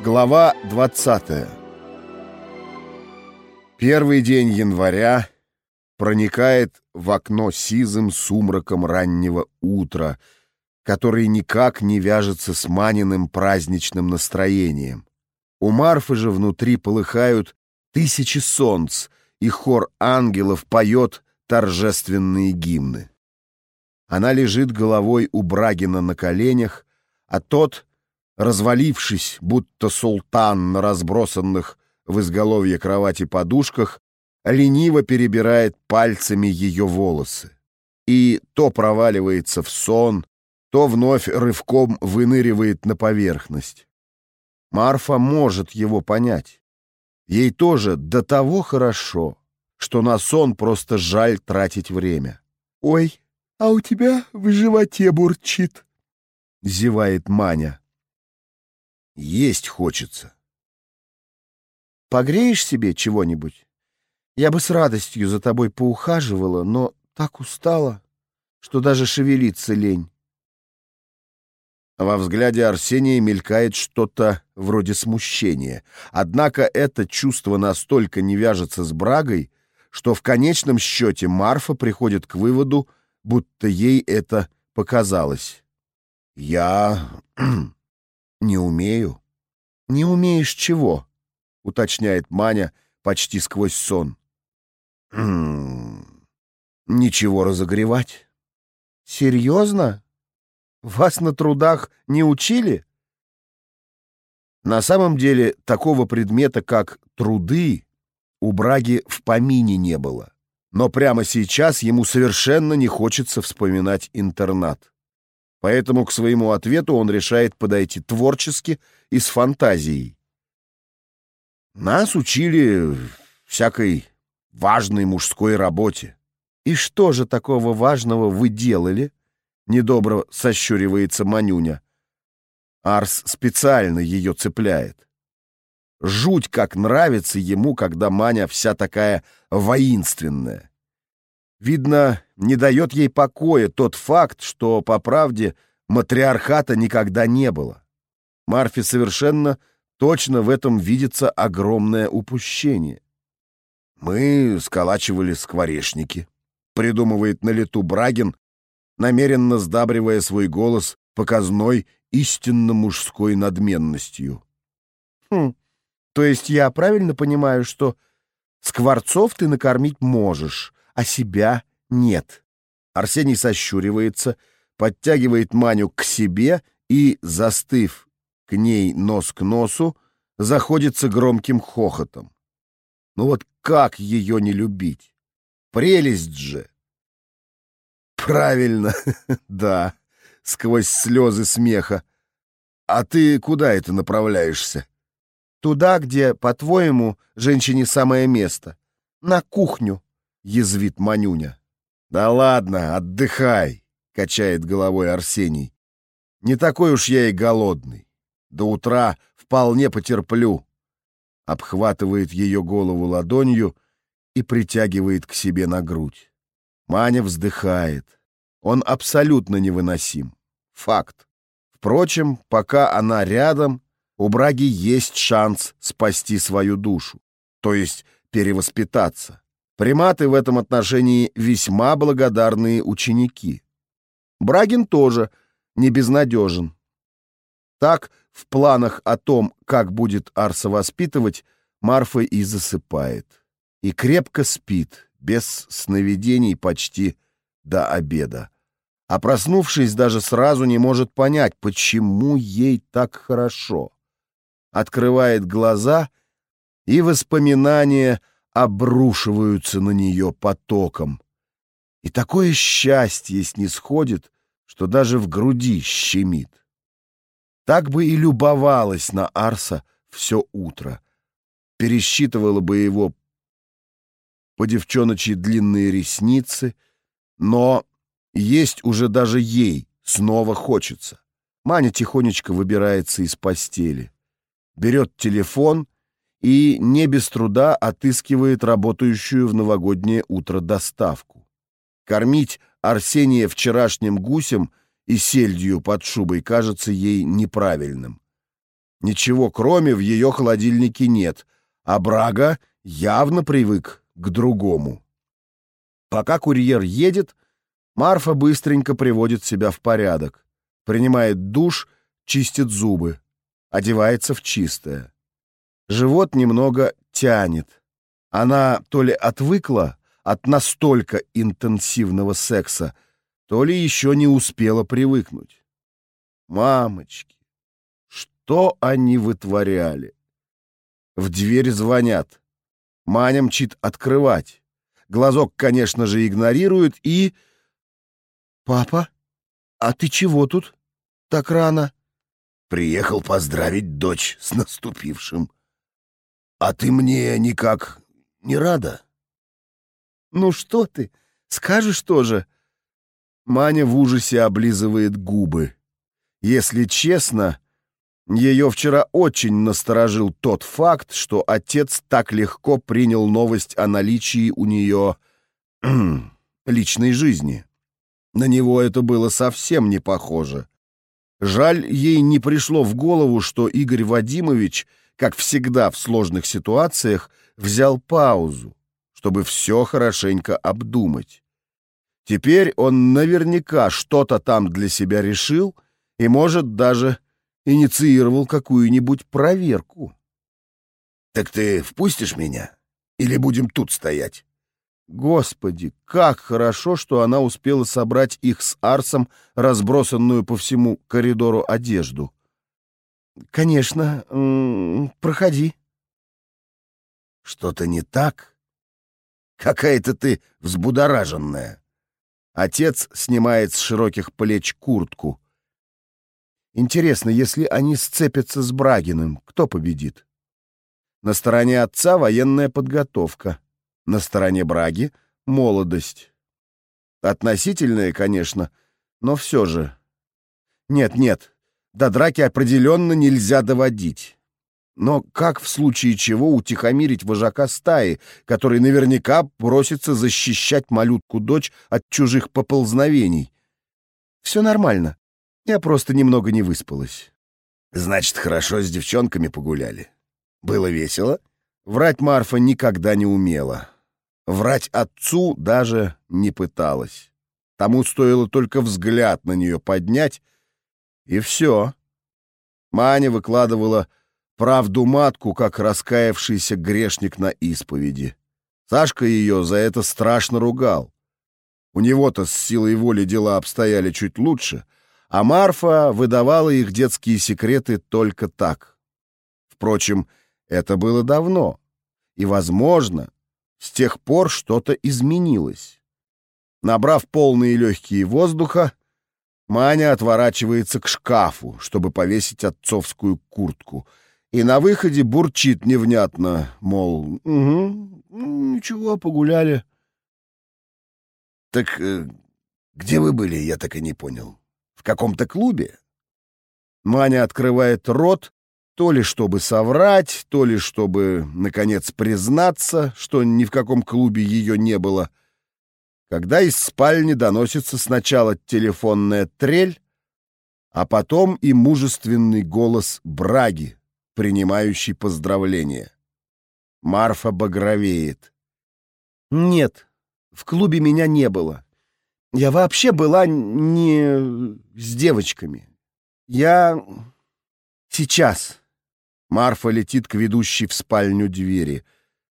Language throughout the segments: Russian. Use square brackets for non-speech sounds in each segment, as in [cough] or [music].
Глава 20 Первый день января проникает в окно сизым сумраком раннего утра, который никак не вяжется с Маниным праздничным настроением. У Марфы же внутри полыхают тысячи солнц, и хор ангелов поет торжественные гимны. Она лежит головой у Брагина на коленях, а тот, развалившись, будто султан на разбросанных в изголовье кровати подушках, лениво перебирает пальцами ее волосы. И то проваливается в сон, то вновь рывком выныривает на поверхность. Марфа может его понять. Ей тоже до того хорошо, что на сон просто жаль тратить время. «Ой, а у тебя в животе бурчит», — зевает Маня. Есть хочется. Погреешь себе чего-нибудь? Я бы с радостью за тобой поухаживала, но так устала, что даже шевелиться лень. Во взгляде Арсения мелькает что-то вроде смущения. Однако это чувство настолько не вяжется с брагой, что в конечном счете Марфа приходит к выводу, будто ей это показалось. «Я не умею». «Не умеешь чего?» — уточняет Маня почти сквозь сон. «Ничего разогревать». «Серьезно? Вас на трудах не учили?» На самом деле такого предмета, как труды, у Браги в помине не было. Но прямо сейчас ему совершенно не хочется вспоминать интернат. Поэтому к своему ответу он решает подойти творчески и с фантазией. Нас учили всякой важной мужской работе. И что же такого важного вы делали? Недобро сощуривается Манюня. Арс специально ее цепляет. Жуть как нравится ему, когда Маня вся такая воинственная. Видно, не дает ей покоя тот факт, что, по правде, матриархата никогда не было. Марфе совершенно точно в этом видится огромное упущение. Мы сколачивали скворечники, придумывает на лету Брагин, намеренно сдабривая свой голос показной истинно мужской надменностью. Хм, то есть я правильно понимаю, что скворцов ты накормить можешь, а себя нет? Арсений сощуривается, подтягивает Маню к себе и, застыв к ней нос к носу, заходится громким хохотом. Ну вот как ее не любить? Прелесть же! Правильно, [laughs] да, сквозь слезы смеха. А ты куда это направляешься? Туда, где, по-твоему, женщине самое место. На кухню, язвит Манюня. Да ладно, отдыхай, качает головой Арсений. Не такой уж я и голодный. До утра вполне потерплю. Обхватывает ее голову ладонью и притягивает к себе на грудь. Маня вздыхает. Он абсолютно невыносим. Факт. Впрочем, пока она рядом, у Браги есть шанс спасти свою душу, то есть перевоспитаться. Приматы в этом отношении весьма благодарные ученики. Брагин тоже не безнадежен. Так, в планах о том, как будет Арса воспитывать, Марфа и засыпает. И крепко спит, без сновидений почти до обеда. А проснувшись, даже сразу не может понять, почему ей так хорошо. Открывает глаза, и воспоминания обрушиваются на нее потоком. И такое счастье снисходит, что даже в груди щемит. Так бы и любовалась на Арса все утро. Пересчитывала бы его по девчоночьи длинные ресницы, но есть уже даже ей снова хочется. Маня тихонечко выбирается из постели, берет телефон и не без труда отыскивает работающую в новогоднее утро доставку. Кормить Арсения вчерашним гусем — и сельдью под шубой кажется ей неправильным. Ничего кроме в ее холодильнике нет, а Брага явно привык к другому. Пока курьер едет, Марфа быстренько приводит себя в порядок, принимает душ, чистит зубы, одевается в чистое. Живот немного тянет. Она то ли отвыкла от настолько интенсивного секса, то ли еще не успела привыкнуть. Мамочки, что они вытворяли? В дверь звонят. Маня мчит открывать. Глазок, конечно же, игнорирует и... «Папа, а ты чего тут так рано?» «Приехал поздравить дочь с наступившим. А ты мне никак не рада?» «Ну что ты, скажешь тоже?» Маня в ужасе облизывает губы. Если честно, ее вчера очень насторожил тот факт, что отец так легко принял новость о наличии у нее [clears throat] личной жизни. На него это было совсем не похоже. Жаль, ей не пришло в голову, что Игорь Вадимович, как всегда в сложных ситуациях, взял паузу, чтобы все хорошенько обдумать. Теперь он наверняка что-то там для себя решил и, может, даже инициировал какую-нибудь проверку. «Так ты впустишь меня? Или будем тут стоять?» Господи, как хорошо, что она успела собрать их с Арсом, разбросанную по всему коридору одежду. «Конечно, проходи». «Что-то не так? Какая-то ты взбудораженная». Отец снимает с широких плеч куртку. Интересно, если они сцепятся с Брагиным, кто победит? На стороне отца военная подготовка, на стороне Браги — молодость. Относительная, конечно, но все же. Нет-нет, до драки определенно нельзя доводить. Но как в случае чего утихомирить вожака стаи, который наверняка просится защищать малютку-дочь от чужих поползновений? Все нормально. Я просто немного не выспалась. Значит, хорошо с девчонками погуляли. Было весело? Врать Марфа никогда не умела. Врать отцу даже не пыталась. Тому стоило только взгляд на нее поднять, и все. Маня выкладывала правду матку, как раскаявшийся грешник на исповеди. Сашка ее за это страшно ругал. У него-то с силой воли дела обстояли чуть лучше — а Марфа выдавала их детские секреты только так. Впрочем, это было давно, и, возможно, с тех пор что-то изменилось. Набрав полные легкие воздуха, Маня отворачивается к шкафу, чтобы повесить отцовскую куртку, и на выходе бурчит невнятно, мол, «Угу, ничего, погуляли». «Так э, где вы были, я так и не понял». В каком-то клубе? Маня открывает рот, то ли чтобы соврать, то ли чтобы, наконец, признаться, что ни в каком клубе ее не было. Когда из спальни доносится сначала телефонная трель, а потом и мужественный голос Браги, принимающий поздравления. Марфа багровеет. «Нет, в клубе меня не было. Я вообще была не с девочками. Я сейчас. Марфа летит к ведущей в спальню двери,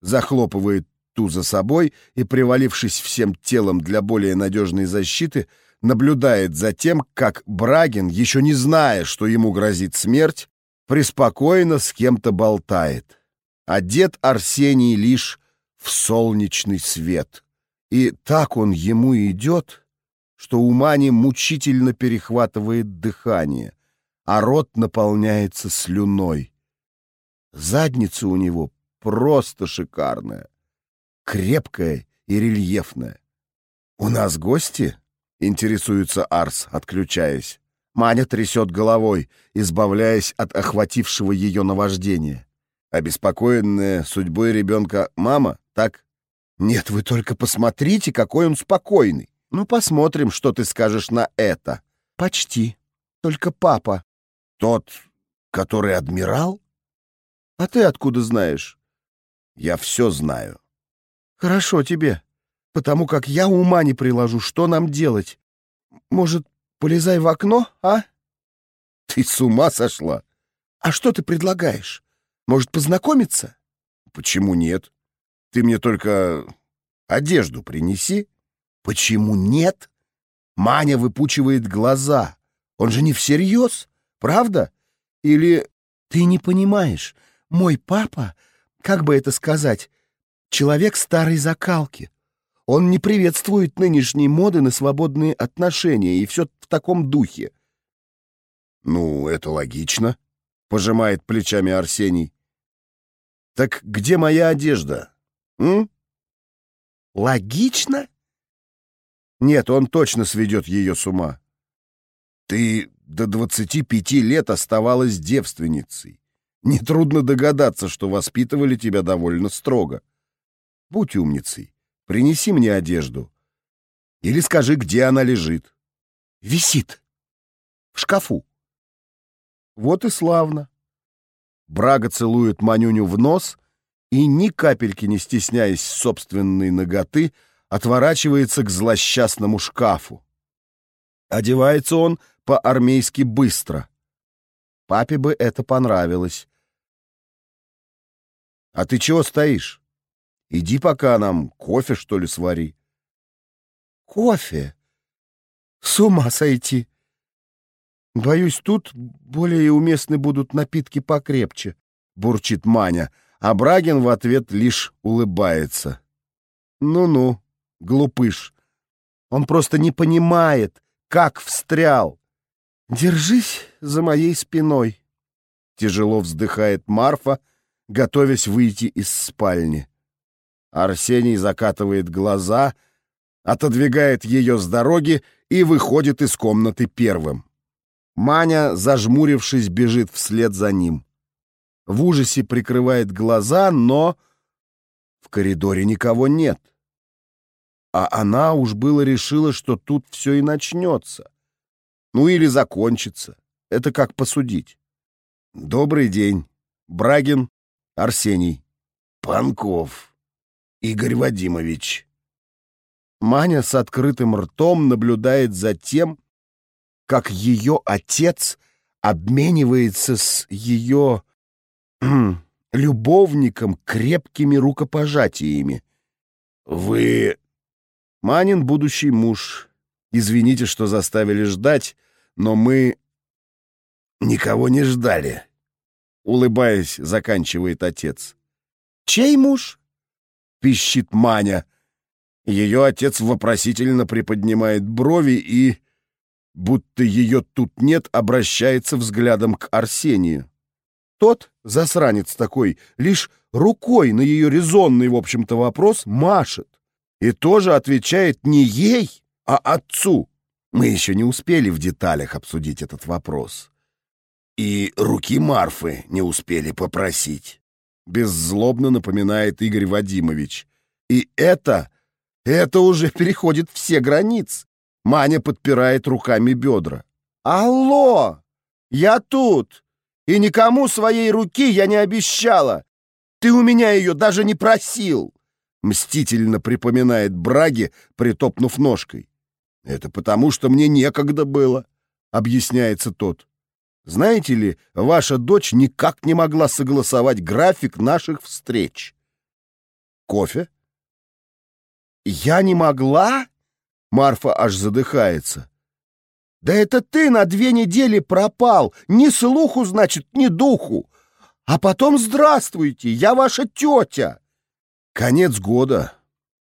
захлопывает ту за собой и, привалившись всем телом для более надежной защиты, наблюдает за тем, как Брагин, еще не зная, что ему грозит смерть, преспокойно с кем-то болтает. Одет Арсений лишь в солнечный свет — и так он ему идет, что у Мани мучительно перехватывает дыхание, а рот наполняется слюной. Задница у него просто шикарная, крепкая и рельефная. «У нас гости?» — интересуется Арс, отключаясь. Маня трясет головой, избавляясь от охватившего ее наваждения. Обеспокоенная судьбой ребенка мама, так? Нет, вы только посмотрите, какой он спокойный. Ну, посмотрим, что ты скажешь на это. Почти. Только папа. Тот, который адмирал? А ты откуда знаешь? Я все знаю. Хорошо тебе, потому как я ума не приложу, что нам делать. Может, полезай в окно, а? Ты с ума сошла? А что ты предлагаешь? Может, познакомиться? Почему нет? Ты мне только одежду принеси. Почему нет? Маня выпучивает глаза. Он же не всерьез, правда? Или ты не понимаешь, мой папа, как бы это сказать, человек старой закалки. Он не приветствует нынешние моды на свободные отношения и все в таком духе. «Ну, это логично», — пожимает плечами Арсений. «Так где моя одежда? М?» «Логично?» Нет, он точно сведет ее с ума. Ты до двадцати пяти лет оставалась девственницей. Нетрудно догадаться, что воспитывали тебя довольно строго. Будь умницей, принеси мне одежду. Или скажи, где она лежит. Висит. В шкафу. Вот и славно. Брага целует Манюню в нос и, ни капельки не стесняясь собственной ноготы, отворачивается к злосчастному шкафу. Одевается он по-армейски быстро. Папе бы это понравилось. «А ты чего стоишь? Иди пока нам кофе, что ли, свари». «Кофе? С ума сойти!» «Боюсь, тут более уместны будут напитки покрепче», — бурчит Маня, а Брагин в ответ лишь улыбается. «Ну-ну, глупыш. Он просто не понимает, как встрял. Держись за моей спиной». Тяжело вздыхает Марфа, готовясь выйти из спальни. Арсений закатывает глаза, отодвигает ее с дороги и выходит из комнаты первым. Маня, зажмурившись, бежит вслед за ним. В ужасе прикрывает глаза, но в коридоре никого нет. А она уж было решила, что тут все и начнется. Ну или закончится. Это как посудить. Добрый день. Брагин Арсений. Панков. Игорь Вадимович. Маня с открытым ртом наблюдает за тем, как ее отец обменивается с ее любовником крепкими рукопожатиями. «Вы...» «Манин будущий муж. Извините, что заставили ждать, но мы...» «Никого не ждали», — улыбаясь, заканчивает отец. «Чей муж?» — пищит Маня. Ее отец вопросительно приподнимает брови и будто ее тут нет, обращается взглядом к Арсению. Тот, засранец такой, лишь рукой на ее резонный, в общем-то, вопрос машет. И тоже отвечает не ей, а отцу. Мы еще не успели в деталях обсудить этот вопрос. И руки Марфы не успели попросить. Беззлобно напоминает Игорь Вадимович. И это, это уже переходит все границы. Маня подпирает руками бедра. «Алло! Я тут! И никому своей руки я не обещала! Ты у меня ее даже не просил!» Мстительно припоминает Браги, притопнув ножкой. «Это потому, что мне некогда было», — объясняется тот. «Знаете ли, ваша дочь никак не могла согласовать график наших встреч». «Кофе?» «Я не могла?» Марфа аж задыхается. «Да это ты на две недели пропал! Ни слуху, значит, ни духу! А потом здравствуйте, я ваша тетя!» Конец года.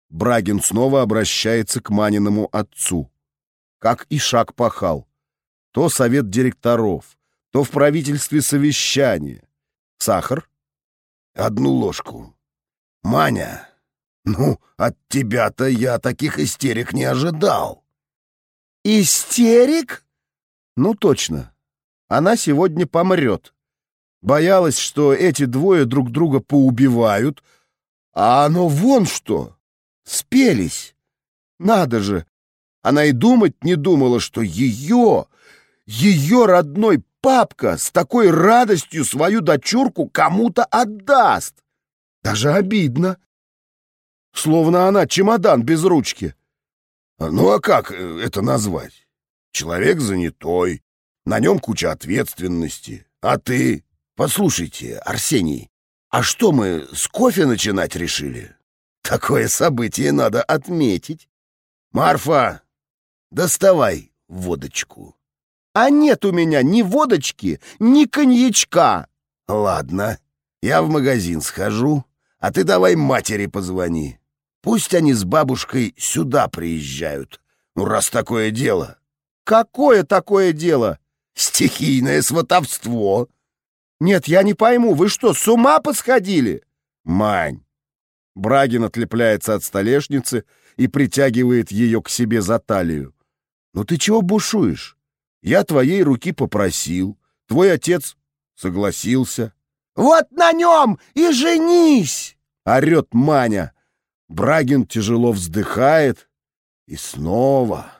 Брагин снова обращается к Маниному отцу. Как и шаг пахал. То совет директоров, то в правительстве совещание. Сахар? Одну ложку. Маня, ну, от тебя-то я таких истерик не ожидал. Истерик? Ну, точно. Она сегодня помрет. Боялась, что эти двое друг друга поубивают, а оно вон что. Спелись. Надо же. Она и думать не думала, что ее, ее родной папка с такой радостью свою дочурку кому-то отдаст? Даже обидно. Словно она чемодан без ручки. Ну а как э, это назвать? Человек занятой, на нем куча ответственности. А ты? Послушайте, Арсений, а что мы с кофе начинать решили? Такое событие надо отметить. Марфа, доставай водочку. А нет у меня ни водочки, ни коньячка. Ладно, я в магазин схожу, а ты давай матери позвони. Пусть они с бабушкой сюда приезжают. Ну, раз такое дело. Какое такое дело? Стихийное сватовство. Нет, я не пойму, вы что, с ума посходили? Мань. Брагин отлепляется от столешницы и притягивает ее к себе за талию. «Ну ты чего бушуешь? Я твоей руки попросил. Твой отец согласился». «Вот на нем и женись!» — орет Маня. Брагин тяжело вздыхает. И снова,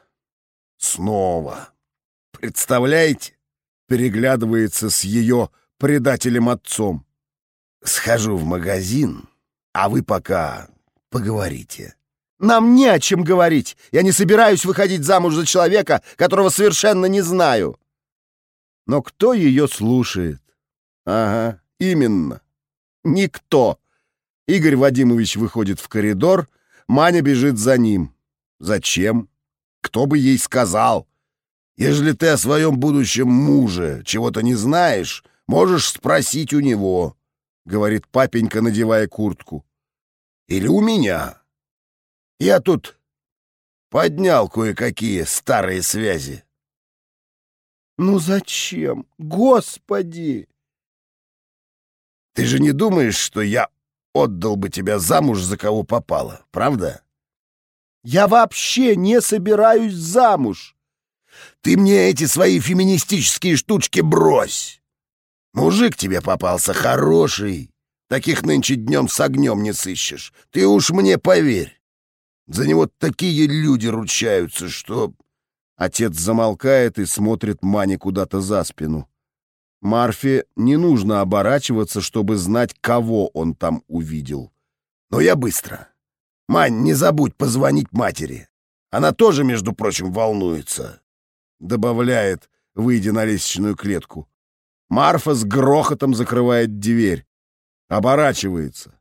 снова. Представляете? Переглядывается с ее предателем-отцом. «Схожу в магазин, а вы пока поговорите». «Нам не о чем говорить. Я не собираюсь выходить замуж за человека, которого совершенно не знаю». Но кто ее слушает? Ага, именно. Никто. Игорь Вадимович выходит в коридор, Маня бежит за ним. Зачем? Кто бы ей сказал? Ежели ты о своем будущем муже чего-то не знаешь, можешь спросить у него, — говорит папенька, надевая куртку. Или у меня. Я тут поднял кое-какие старые связи. Ну зачем? Господи! Ты же не думаешь, что я отдал бы тебя замуж за кого попало, правда? Я вообще не собираюсь замуж. Ты мне эти свои феминистические штучки брось. Мужик тебе попался хороший. Таких нынче днем с огнем не сыщешь. Ты уж мне поверь. За него такие люди ручаются, что...» Отец замолкает и смотрит Мане куда-то за спину. Марфе не нужно оборачиваться, чтобы знать, кого он там увидел. «Но я быстро. Мань, не забудь позвонить матери. Она тоже, между прочим, волнуется», — добавляет, выйдя на лестничную клетку. Марфа с грохотом закрывает дверь. Оборачивается.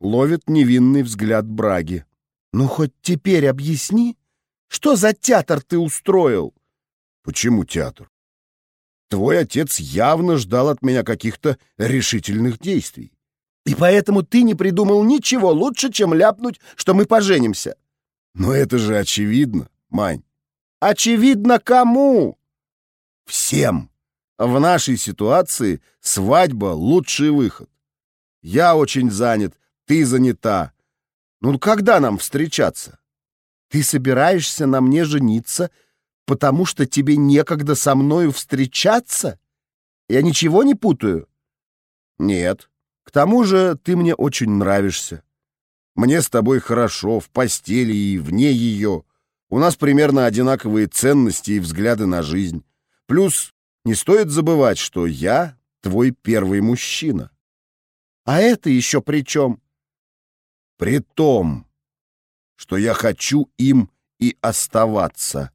Ловит невинный взгляд Браги. «Ну, хоть теперь объясни, что за театр ты устроил?» «Почему театр? Твой отец явно ждал от меня каких-то решительных действий. И поэтому ты не придумал ничего лучше, чем ляпнуть, что мы поженимся». «Но это же очевидно, Мань». «Очевидно кому?» «Всем. В нашей ситуации свадьба — лучший выход. Я очень занят, ты занята. Ну когда нам встречаться? Ты собираешься на мне жениться, потому что тебе некогда со мною встречаться? Я ничего не путаю? Нет. К тому же ты мне очень нравишься. Мне с тобой хорошо, в постели и вне ее. У нас примерно одинаковые ценности и взгляды на жизнь. Плюс не стоит забывать, что я твой первый мужчина. А это еще при чем? При том, что я хочу им и оставаться.